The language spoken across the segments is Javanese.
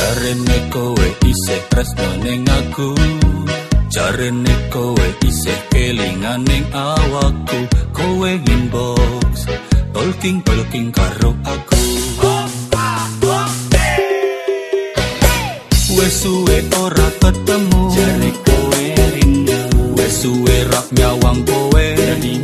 Jarene kowe isih tresno ning aku Jarene kowe isih kelingan ning awakku Kowe inbox Talking talking karo aku. Wes suwe ora ketemu. Jare kowe rindu. Wes suwe rak nyawang kowe. Jadi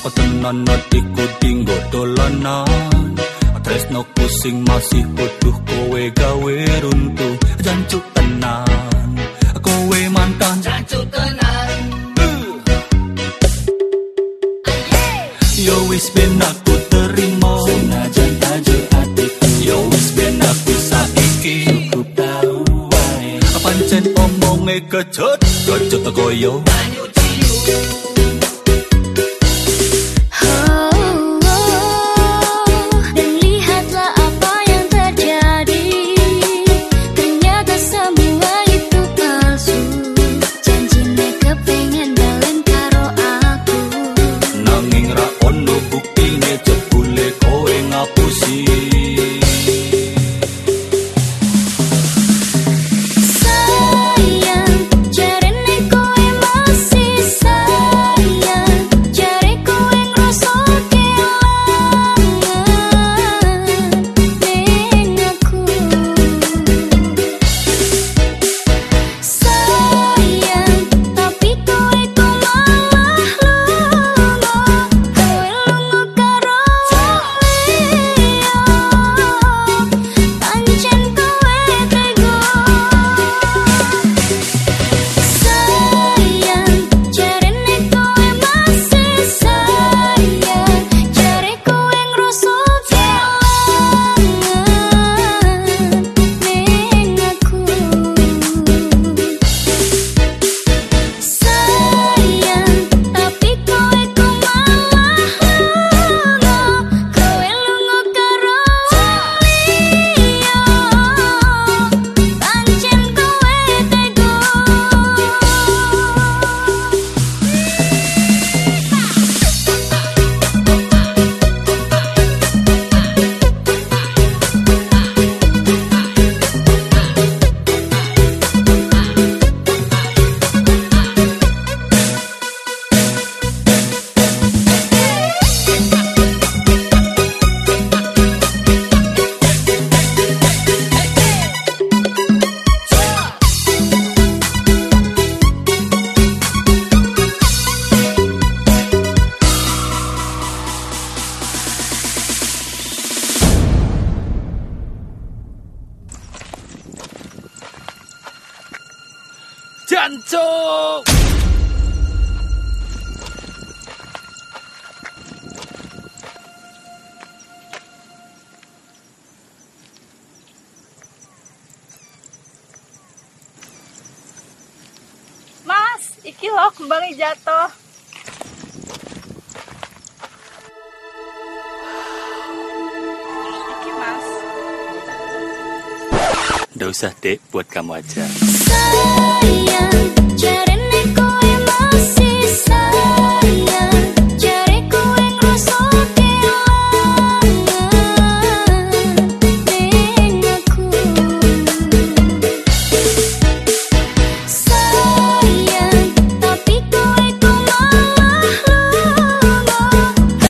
Tenan iku dinggo dolanan Tresno pusing masih butuh kowe gawe runtuh Jancuk tenan. Kowe mantan Jancuk tenan. Yo wis ben aku terima. Senajan tajuk hatiku. Yo wis ben aku saiki. Cukup tahu wae. Pancen omonge kecut Kecut koyo Banyu ciu Mas, Iki loh kembangnya jatuh. Nggak usah dek, buat kamu aja. Sayang, cara